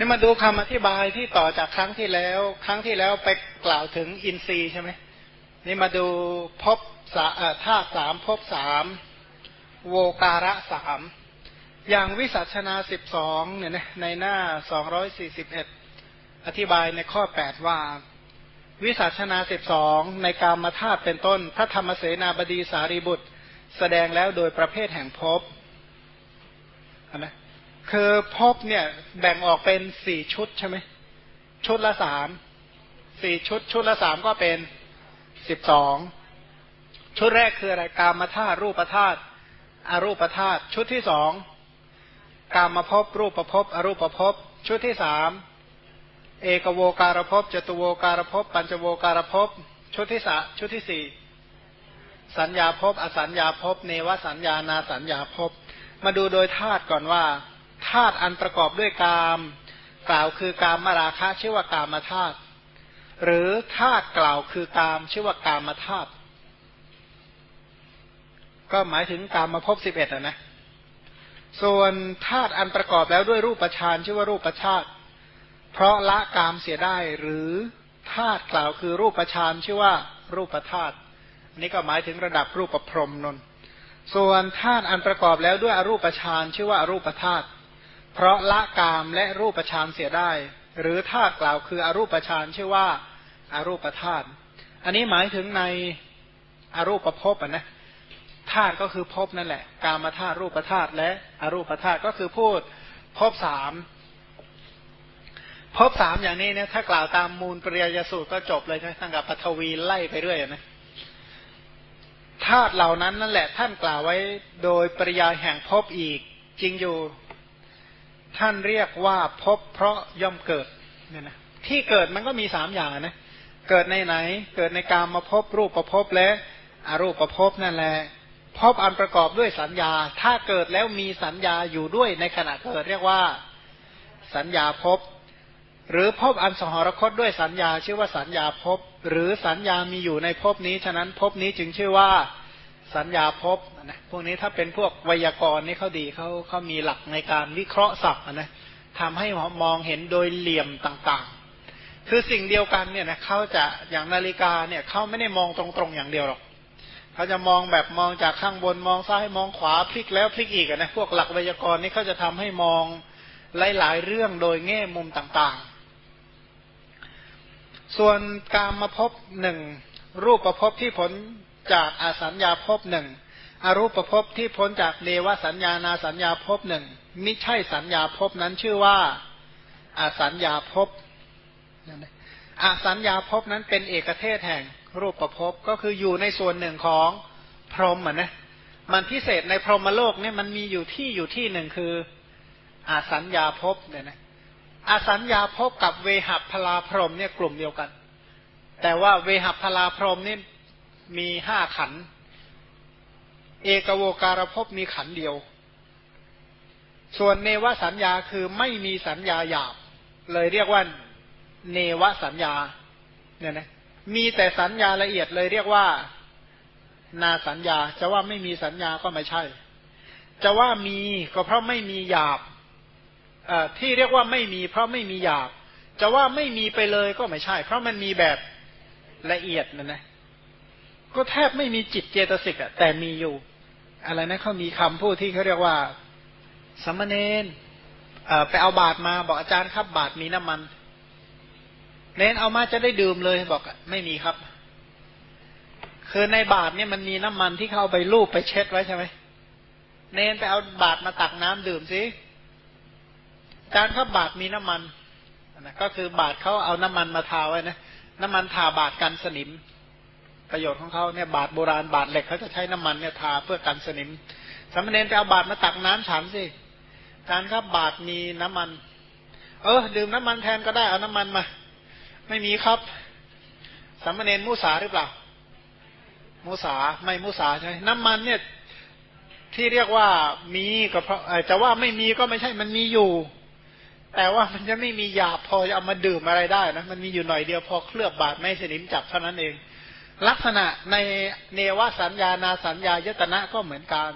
นี่มาดูคำอธิบายที่ต่อจากครั้งที่แล้ว ครั้งที่แล้วไปกล่าวถึงอินทรีย์ใช่ไหมนี่มาดูพบสาธาตุสามพบสามโวการะสามอย่างวิสัชนาสิบสองเนี่ยนะในหน้าสองร้อยสี่สิบเอ็ดอธิบายในข้อแปดว่า วิสัชนาสิบสองในการมาธาตุเป็นต้น พระธรรมเสนาบดีสารีบุตร แสดงแล้วโดยประเภทแห่งภพนะ คือภพเนี่ยแบ่งออกเป็นสี่ชุดใช่ไหมชุดละสามสี่ชุด ชุดละสามก็เป็นสิบสองชุดแรกคืออะไรกามธาตุรูปธาตุอรูปธาตุชุดที่สองกามภพรูปภพอรูปภพชุดที่สามเอกโวการภพจตุโวการภพปัญจโวการภพชุดที่สาชุดที่สี่สัญญาภพอสัญญาภพเนวสัญญานาสัญญาภพมาดูโดยธาตุก่อนว่า ธาตุอันประกอบด้วยกาม กล่าวคือกามมาราคะชื่อว่ากามธาตุหรือธาตุกล่าวคือกามชื่อว่ากามธาตุก็หมายถึงกามมาพบสิบเอ็ดนะ ส่วนธาตุอันประกอบแล้วด้วยรูปฌานชื่อว่ารูปชาติเพราะละกามเสียได้หรือธาตุกล่าวคือรูปฌานชื่อว่ารูปธาตุนี่ก็หมายถึงระดับรูปพรมนนส่วนธาตุอันประกอบแล้วด้วยอรูปฌานชื่อว่าอรูปธาตุ เพราะละกามและรูปฌานเสียได้ หรือธาตุกล่าวคืออรูปฌานชื่อว่าอารูปธาตุอันนี้หมายถึงในอรูปภพอะนะธาตุก็คือภพนั่นแหละ กามธาตุรูปธาตุและอรูปธาตุก็คือพูดภพสามภพสามอย่างนี้เนี่ยถ้ากล่าวตามมูลปริยสูตรก็จบเลยใช่ไหมตั้งแต่ปฐวีไล่ไปเรื่อยนะธาตุเหล่านั้นนั่นแหละ ท่านกล่าวไว้โดยปริยายแห่งภพอีก จริงอยู่ ท่านเรียกว่าภพเพราะย่อมเกิดเนี่ยนะที่เกิดมันก็มีสามอย่างนะเกิดในไหน เกิดในกามมาพบรูปประพบและอรูปประพบนั่นแหละพบอันประกอบด้วยสัญญา ถ้าเกิดแล้วมีสัญญาอยู่ด้วยในขณะเกิดเรียกว่าสัญญาพบ หรือพบอันสหรคตด้วยสัญญา ชื่อว่าสัญญาพบ หรือสัญญามีอยู่ในพบนี้ ฉะนั้นพบนี้จึงชื่อว่า สัญญาพบนะพวกนี้ถ้าเป็นพวกไวยากรณ์นี่เขาดีเขาเขามีหลักในการวิเคราะห์ศัพท์นะทำให้มองเห็นโดยเหลี่ยมต่างๆ คือสิ่งเดียวกันเนี่ยนะเขาจะอย่างนาฬิกาเนี่ยเขาไม่ได้มองตรงๆอย่างเดียวหรอกเขาจะมองแบบมองจากข้างบนมองซ้ายมองขวาพลิกแล้วพลิกอีกนะพวกหลักไวยากรณ์นี่เขาจะทำให้มองหลาย ๆ เรื่องโดยแง่มุมต่างๆ ส่วนการมาพบหนึ่งรูปประพบที่ผล จากอาสัญญาภพหนึ่งอรูปประพที่พ้นจากเนวสัญญานาสัญญาภพหนึ่งมิใช่สัญญาภพนั้นชื่อว่าอาสัญญาภพบอสัญญาภพนั้นเป็นเอกเทศแห่งรูปประพก็คืออยู่ในส่วนหนึ่งของพรหมนะมันพิเศษในพรหมโลกเนี่ยมันมีอยู่ที่อยู่ที่หนึ่งคืออาสัญญาภพเนี่ยนะอาสัญญาภพกับเวหัพลาพรหมเนี่ยกลุ่มเดียวกัน แต่ว่าเวหัพลาพรหมนี่ มีห้าขัน เอกโวการภพมีขันเดียว ส่วนเนวสัญญาคือไม่มีสัญญาหยาบ เลยเรียกว่าเนวสัญญาเนี่ยนะมีแต่สัญญาละเอียดเลยเรียกว่านาสัญญา จะว่าไม่มีสัญญาก็ไม่ใช่ จะว่ามีก็เพราะไม่มีหยาบที่เรียกว่าไม่มีเพราะไม่มีหยาบ จะว่าไม่มีไปเลยก็ไม่ใช่ เพราะมันมีแบบละเอียดนะนะ ก็แทบไม่มีจิตเจตสิกอะแต่มีอยู่ อะไรนะเขามีคำพูดที่เขาเรียกว่าสมณเณรไปเอาบาตรมาบอกอาจารย์ครับบาตรมีน้ำมันเน้นเอามาจะได้ดื่มเลยบอกไม่มีครับ คือในบาทเนี่ยมันมีน้ำมันที่เข้าไปลูบไปเช็ดไว้ใช่ไหมเน้นไปเอาบาทมาตักน้ำดื่มสิอาจานครับบาทมีน้ำมันนะก็คือบาทเขาเอาน้ำมันมาทาไว้นะน้ำมันทาบาทกันสนิม ประโยชน์ของเขาเนี่ยบาทโบราณบาทเหล็กเขาจะใช้น้ำมันเนี่ยทาเพื่อกันสนิมสามเณรไปเอาบาทมาตักน้ำฉันสิจานครับบาทมีน้ำมัน เออ ดื่มน้ำมันแทนก็ได้เอาน้ำมันมา ไม่มีครับสัมเนนมุสาหรือเปล่า มุสาไม่มุสาใช่น้ำมันเนี่ยที่เรียกว่ามีก็เพราะจะว่าไม่มีก็ไม่ใช่มันมีอยู่ แต่ว่ามันจะไม่มียาพอจะเอามาดื่มอะไรได้นะมันมีอยู่หน่อยเดียวพอเคลือบบาดไม่สนิมจับเท่านั้นเอง ลักษณะในเนวสัญญานาสัญญายตนะก็เหมือนกัน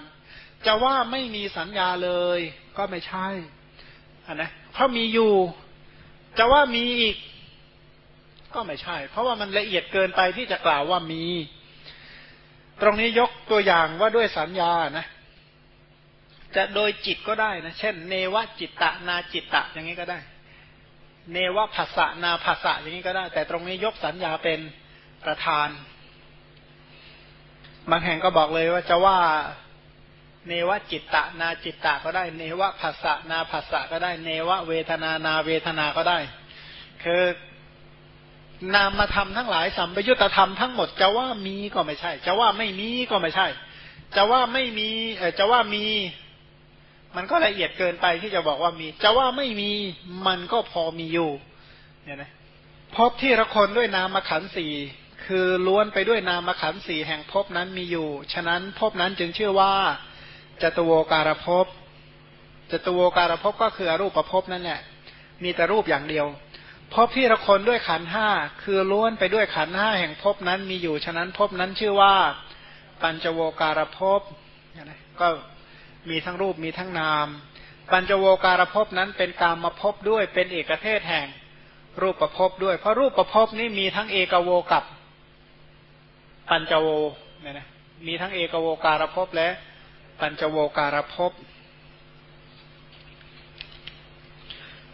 จะว่าไม่มีสัญญาเลยก็ไม่ใช่อันนะเพราะมีอยู่ จะว่ามีอีก ก็ไม่ใช่ เพราะว่ามันละเอียดเกินไปที่จะกล่าวว่ามี ตรงนี้ยกตัวอย่างว่าด้วยสัญญานะจะโดยจิตก็ได้นะ เช่น เนวจิตตะนาจิตตะอย่างนี้ก็ได้ เนวภาษะนาภาษะอย่างนี้ก็ได้ แต่ตรงนี้ยกสัญญาเป็นประธาน บางแห่งก็บอกเลยว่าจะว่าเนวจิตตะนาจิตตะก็ได้ เนวภาษะนาภาษะก็ได้ เนวเวทนานาเวทนาก็ได้ คือนามธรรมทั้งหลายสัมปยุตธรรมทั้งหมดจะว่ามีก็ไม่ใช่ จะว่าไม่มีก็ไม่ใช่ จะว่าไม่มีเออจะว่ามี มันก็ละเอียดเกินไปที่จะบอกว่ามี จะว่าไม่มีมันก็พอมีอยู่ เนี่ยนะพบที่ละคนด้วยนามขันสี่ คือล้วนไปด้วยนามขันสี่แห่งภพนั้นมีอยู่ ฉะนั้นภพนั้นจึงชื่อว่าจตุโวการภพจตุโวการภพก็คืออรูปภพนั่นแหละมีแต่รูปอย่างเดียวภพที่ละคนด้วยขันห้าคือล้วนไปด้วยขันห้าแห่งภพนั้นมีอยู่ ฉะนั้นภพนั้นชื่อว่าปัญจโวการภพก็มีทั้งรูปมีทั้งนาม ปัญจโวการภพนั้นเป็นกามมาภพด้วยเป็นเอกเทศแห่งรูปประพบด้วย เพราะรูปประพบนี้มีทั้งเอกโวกับ ปัญจโวเนี่ยนะมีทั้งเอกโวการภพและปัญจโวการภพ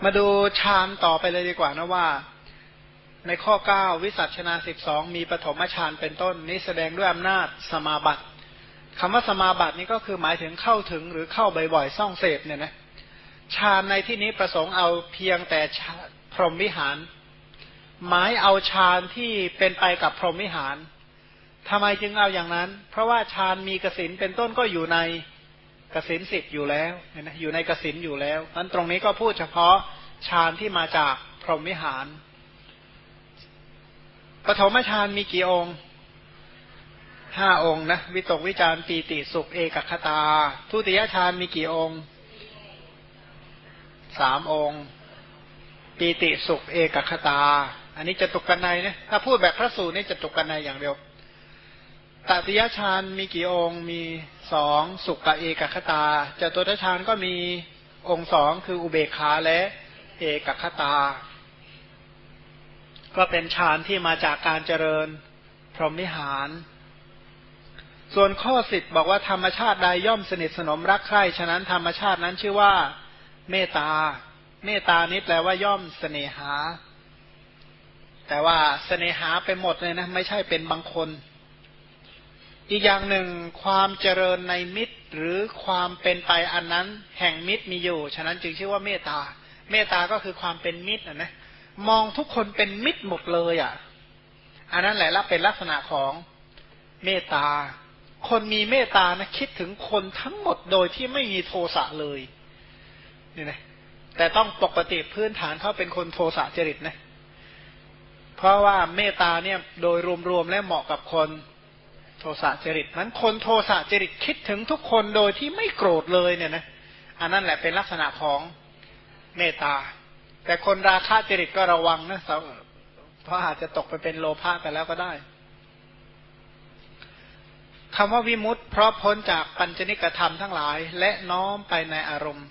มาดูฌานต่อไปเลยดีกว่านะว่า ในข้อเก้าวิสัชนาสิบสองมีปฐมฌานเป็นต้น นี้แสดงด้วยอำนาจสมาบัติคำว่าสมาบัตินี้ก็คือหมายถึงเข้าถึงหรือเข้าบ่อยๆ ซ่องเสพเนี่ยนะฌานในที่นี้ประสงค์เอาเพียงแต่พรหมวิหาร หมายเอาฌานที่เป็นไปกับพรหมวิหาร ทำไมจึงเอาอย่างนั้น เพราะว่าฌานมีกสินเป็นต้นก็อยู่ในกสินสิบอยู่แล้วนะอยู่ในกสินอยู่แล้วนั้นตรงนี้ก็พูดเฉพาะฌานที่มาจากพรหมวิหารปฐมฌานมีกี่องค์ห้าองค์นะวิตกวิจารปีติสุขเอกคตา ทุติยฌานมีกี่องค์สามองค์ ปีติสุขเอกคตา อันนี้จะตกกันในนะถ้าพูดแบบพระสูตรนี่จะตกกันในอย่างเดียว ตติยฌานมีกี่องค์มีสองสุกะเอกคตาจตุตฌานก็มีองค์สองคืออุเบกขาและเอกคตา ก็เป็นฌานที่มาจากการเจริญพรหมิหาร ส่วนข้อสิบบอกว่าธรรมชาติใดย่อมสนิทสนมรักใคร่ฉะนั้นธรรมชาตินั้นชื่อว่าเมตตา เมตตานี้แปลว่าย่อมเสน่หา แต่ว่าเสน่หาไปหมดเลยนะ ไม่ใช่เป็นบางคน อีกอย่างหนึ่งความเจริญในมิตรหรือความเป็นไปอันนั้นแห่งมิตรมีอยู่ ฉะนั้นจึงชื่อว่าเมตตา เมตตาก็คือความเป็นมิตรนะมองทุกคนเป็นมิตรหมดเลยอะ อันนั้นแหละละเป็นลักษณะของเมตตา คนมีเมตตานะคิดถึงคนทั้งหมดโดยที่ไม่มีโทสะเลยนี่นะแต่ต้องปกติพื้นฐานเขาเป็นคนโทสะจริตนะ เพราะว่าเมตตาเนี่ยโดยรวมๆและเหมาะกับคน โทสะจริตนั้นคนโทสะจริตคิดถึงทุกคนโดยที่ไม่โกรธเลยเนี่ยนะอันนั้นแหละเป็นลักษณะของเมตตา แต่คนราคะจริตก็ระวังนะเพราะอาจจะตกไปเป็นโลภะไปแล้วก็ได้คำว่าวิมุตต์เพราะพ้นจากปัญจนิกธรรมทั้งหลาย และน้อมไปในอารมณ์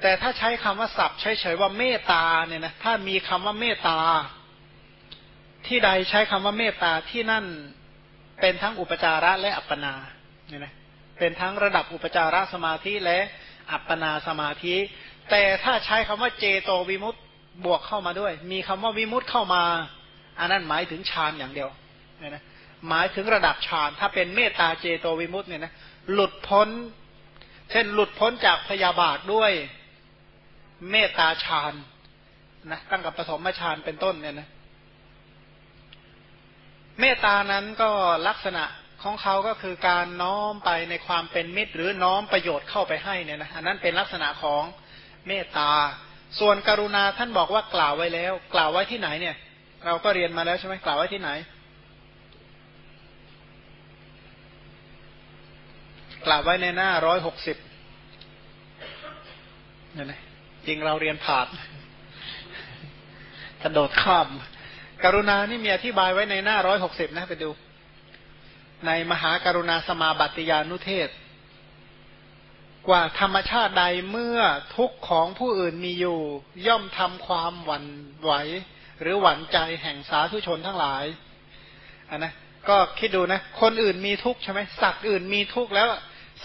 แต่ถ้าใช้คำว่าสับเฉยๆว่าเมตตาเนี่ยนะถ้ามีคำว่าเมตตา ที่ใดใช้คำว่าเมตตาที่นั่น เป็นทั้งอุปจาระและอัปปนาเนี่ยนะเป็นทั้งระดับอุปจาระสมาธิและอัปปนาสมาธิ แต่ถ้าใช้คำว่าเจโตวิมุตต์บวกเข้ามาด้วย มีคำว่าวิมุตต์เข้ามา อันนั้นหมายถึงฌานอย่างเดียวเนี่ยนะหมายถึงระดับฌานถ้าเป็นเมตตาเจโตวิมุตต์เนี่ยนะหลุดพ้น เช่นหลุดพ้นจากพยาบาทด้วยเมตตาฌานนะตั้งกับปฐมฌานเป็นต้นเนี่ยนะ เมตตานั้นก็ลักษณะของเขาก็คือการน้อมไปในความเป็นมิตร หรือน้อมประโยชน์เข้าไปให้เนี่ยนะอันนั้นเป็นลักษณะของเมตตา ส่วนกรุณาท่านบอกว่ากล่าวไว้แล้ว กล่าวไว้ที่ไหนเนี่ย เราก็เรียนมาแล้วใช่ไหมกล่าวไว้ที่ไหน กล่าวไว้ในหน้าร้อยหกสิบเนี่ยนะจริงเราเรียนผ่านกระโดดข้าม กรุณานี่มีอธิบายไว้ในหน้าร้อยหกสิบนะไปดู ในมหากรุณาสมาบัติยานุเทศ กว่าธรรมชาติใดเมื่อทุกของผู้อื่นมีอยู่ ย่อมทำความหวั่นไหว หรือหวั่นใจแห่งสาธุชนทั้งหลายอันนะก็คิดดูนะ คนอื่นมีทุกข์ใช่ไหมสัตว์อื่นมีทุกข์แล้ว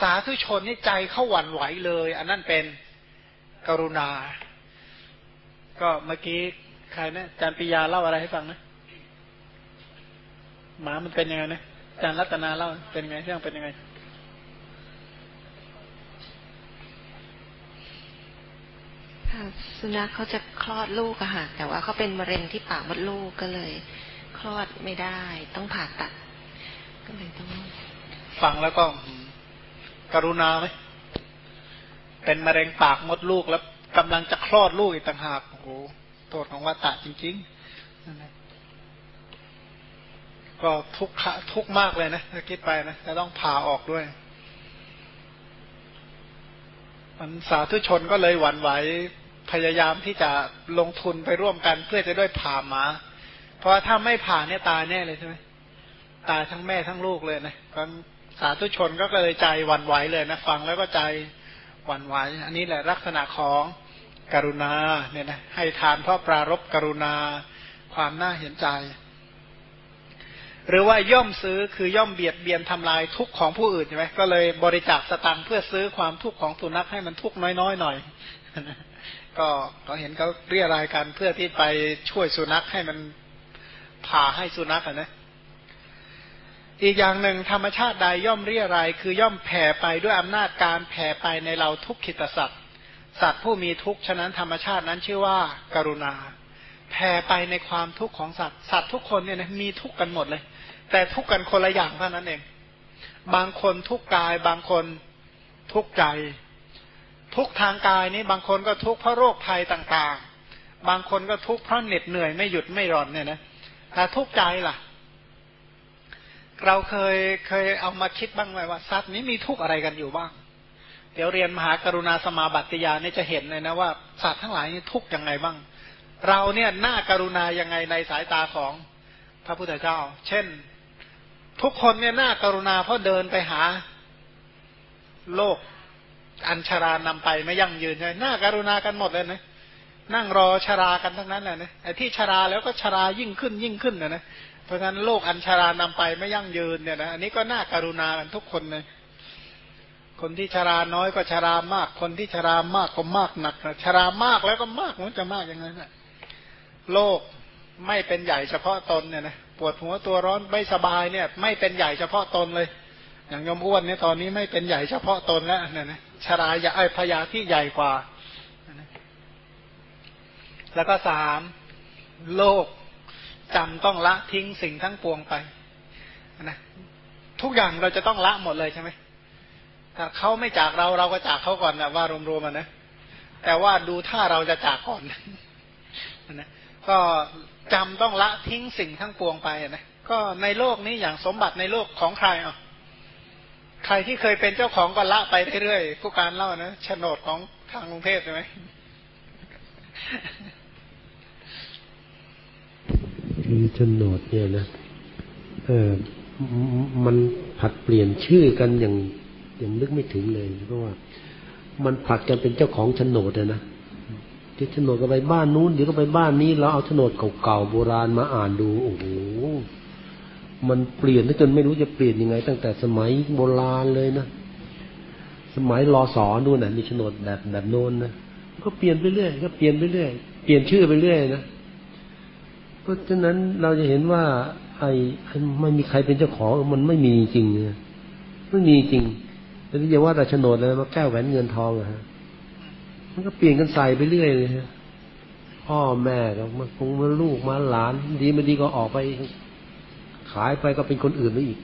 สาธุชนนี่ใจเขาหวั่นไหวเลย อันนั้นเป็นกรุณา ก็เมื่อกี้ ใครนะอาจารย์ปิยาเล่าอะไรให้ฟังนะหมามันเป็นยังไงนะอาจารย์รัตนาเล่าเป็นไงเรื่องเป็นยังไงสุนัขเขาจะคลอดลูกอะค่ะแต่ว่าเขาเป็นมะเร็งที่ปากมดลูกก็เลย คลอดไม่ได้ ต้องผ่าตัด ก็เลยต้องฟังแล้วก็กรุณาไหมเป็นมะเร็งปากมดลูกแล้วกำลังจะคลอดลูกอีกต่างหากโอ้โห ษของวัตตะจริงๆก็ทุกข์ทุกข์มากเลยนะถ้าคิดไปนะจะต้องผ่าออกด้วยมันสาธุชนก็เลยหวั่นไหวพยายามที่จะลงทุนไปร่วมกันเพื่อจะได้ผ่าหมา เพราะถ้าไม่ผ่าเนี่ยตายแน่เลยใช่ไหมตายทั้งแม่ทั้งลูกเลยนะก็สาธุชนก็เลยใจหวั่นไหวเลยนะฟังแล้วก็ใจหวั่นไหว อันนี้แหละลักษณะของ กรุณาเนี่ยนะให้ทานเพราะปรารบกรุณาความน่าเห็นใจ หรือว่าย่อมซื้อคือย่อมเบียดเบียนทำลายทุกข์ของผู้อื่นใช่ไหมก็เลยบริจาคสตังค์เพื่อซื้อความทุกข์ของสุนัขให้มันทุกข์น้อยๆหน่อยก็ก็เห็นเขาเรียรายกันเพื่อที่ไปช่วยสุนัขให้มันผ่าให้สุนัขอะนะอีกอย่างหนึ่งธรรมชาติใดย่อมเรียรายคือย่อมแผ่ไปด้วยอำนาจการแผ่ไปในเราทุกขิตสัตว์ สัตว์ผู้มีทุกข์ฉะนั้นธรรมชาตินั้นชื่อว่าการุณาแผ่ไปในความทุกข์ของสัตว์ สัตว์ทุกคนเนี่ยนะมีทุกข์กันหมดเลย แต่ทุกข์กันคนละอย่างเท่านั้นเอง บางคนทุกข์กาย บางคนทุกข์ใจ ทุกทางกายนี้บางคนก็ทุกข์เพราะโรคภัยต่างๆ บางคนก็ทุกข์เพราะเหน็ดเหนื่อยไม่หยุดไม่ร่อนเนี่ยนะแต่ทุกข์ใจล่ะ เราเคยเคยเอามาคิดบ้างไหมว่า สัตว์นี้มีทุกข์อะไรกันอยู่บ้าง เดี๋ยวเรียนมหากรุณาสมาบัติยาเนี่ยจะเห็นเลยนะว่าสัตว์ทั้งหลายนี่ทุกยังไงบ้าง เราเนี่ยน่าการุณายังไงในสายตาของพระพุทธเจ้า เช่น ทุกคนเนี่ยน่าการุณาเพราะเดินไปหาโลกอันชรานำไปไม่ยั่งยืนใช่หน้าการุณากันหมดเลยนะนั่งรอชรากันทั้งนั้นแหละนะไอ้ที่ชราแล้วก็ชรายิ่งขึ้นยิ่งขึ้นนะนะเพราะฉะนั้นโลกอันชรานำไปไม่ยั่งยืนเนี่ยนะอันนี้ก็น่าการุณากันทุกคนเลย คนที่ชราน้อยก็ชรามาก คนที่ชรามากก็มากหนักนะชรามากแล้วก็มากมันจะมากยังไงนะโลกไม่เป็นใหญ่เฉพาะตนเนี่ยนะปวดหัวตัวร้อนไม่สบายเนี่ย ไม่เป็นใหญ่เฉพาะตนเลย อย่างยมอ้วนเนี่ยตอนนี้ไม่เป็นใหญ่เฉพาะตนแล้วเนี่ยนะชราใหญ่พยาที่ใหญ่กว่า แล้วก็สามโลกจำต้องละทิ้งสิ่งทั้งปวงไปนะทุกอย่างเราจะต้องละหมดเลยใช่ไหม ถ้าเขาไม่จากเราเราก็จากเขาก่อนนะว่ารวมๆมันนะแต่ว่าดูถ้าเราจะจากก่อนนะก็จำต้องละทิ้งสิ่งทั้งปวงไปนะก็ในโลกนี้อย่างสมบัติในโลกของใครอะใครที่เคยเป็นเจ้าของก็ละไปเรื่อยๆผู้การเล่านะโฉนดของทางกรุงเทพใช่ไหมคือโฉนดเนี่ยนะเออมันผัดเปลี่ยนชื่อกันอย่าง ย่างนึกไม่ถึงเลยเพราะว่า มันผลัดกันเป็นเจ้าของโฉนดนะที่โฉนดก็ไปบ้านนู้นเดี๋ยวก็ไปบ้านนี้เราเอาโฉนดเก่าๆโบราณมาอ่านดูโอ้โหมันเปลี่ยนจนไม่รู้จะเปลี่ยนยังไง ตั้งแต่สมัยโบราณเลยนะสมัยรอสอนู่นน่ะมีโฉนดแบบแบบโน้นนะก็เปลี่ยนไปเรื่อยก็เปลี่ยนไปเรื่อยเปลี่ยนชื่อไปเรื่อยนะเพราะฉะนั้นเราจะเห็นว่า ไอ้ไม่มีใครเป็นเจ้าของมันไม่มีจริงเนี่ยไม่มีจริง แต่ที่จะว่าแต่โฉนดเลยมาแก้วแหวนเงินทองอะฮะมันก็เปลี่ยนกันใส่ไปเรื่อยเลยฮะพ่อแม่ก็มาคงมาลูกมาหลาน ดีไม่ดีก็ออกไป ขายไปก็เป็นคนอื่นไปอีก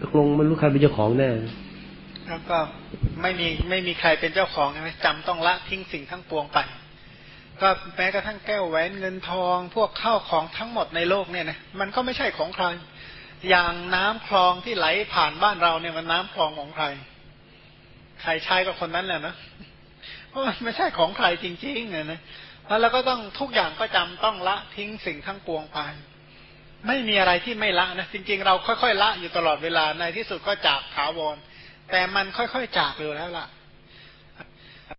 ตกลงมันรู้ใครเป็นเจ้าของแน่แล้วก็ไม่มีไม่มีใครเป็นเจ้าของใช่ไหมจำต้องละทิ้งสิ่งทั้งปวงไป ก็แม้กระทั่งแก้วแหวนเงินทอง พวกข้าวของทั้งหมดในโลกเนี่ยนะมันก็ไม่ใช่ของใคร อย่างน้ำคลองที่ไหลผ่านบ้านเราเนี่ยมันน้ำคลองของใคร ใครใช้ก็คนนั้นแหละนะเพราะมันไม่ใช่ของใครจริงๆเนี่ยนะแล้วเราก็ต้องทุกอย่างก็จำต้องละทิ้งสิ่งทั้งปวงไป ไม่มีอะไรที่ไม่ละนะจริง ๆ เราค่อยๆละอยู่ตลอดเวลาในที่สุดก็จากถาวรแต่มันค่อยๆจากเร็วแล้วล่ะ